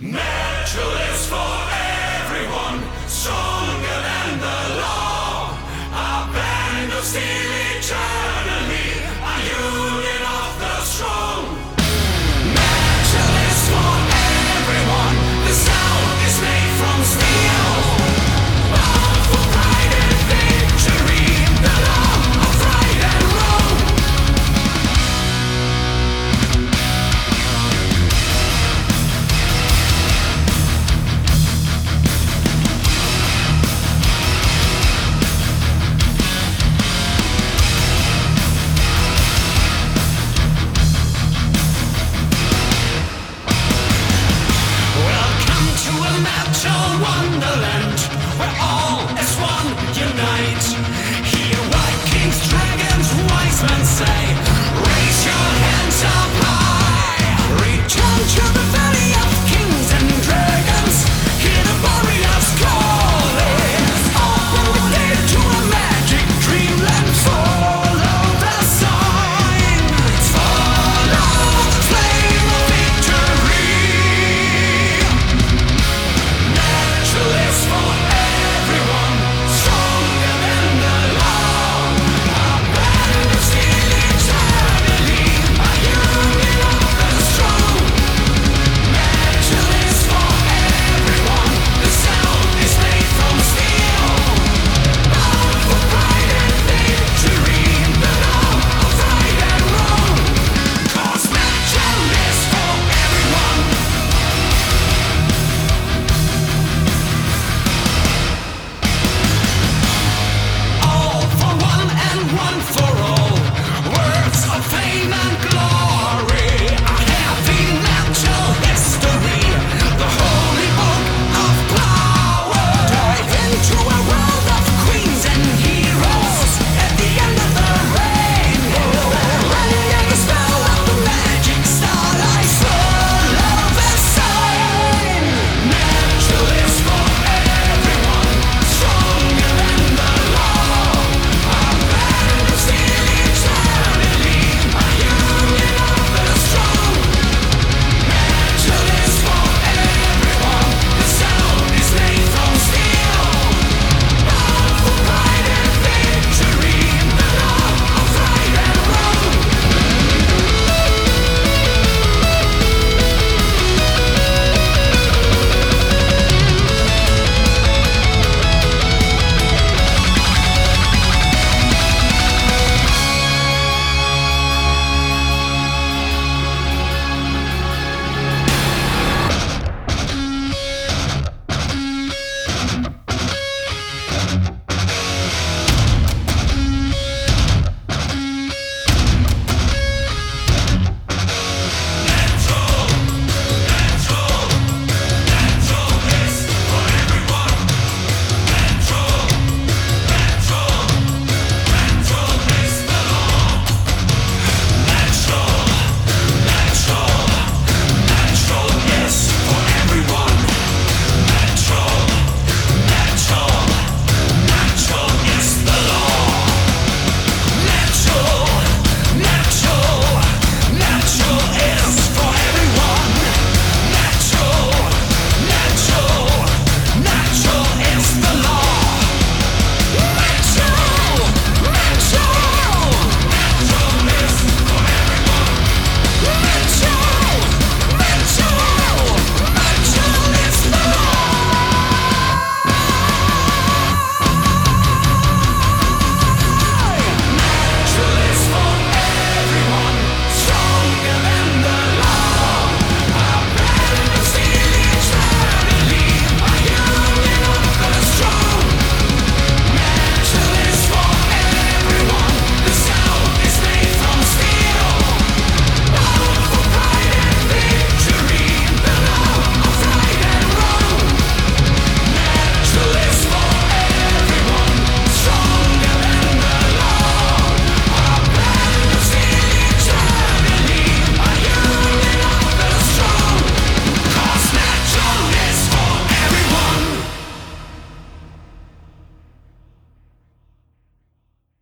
Natural is for everyone, stronger than the law. A band of steel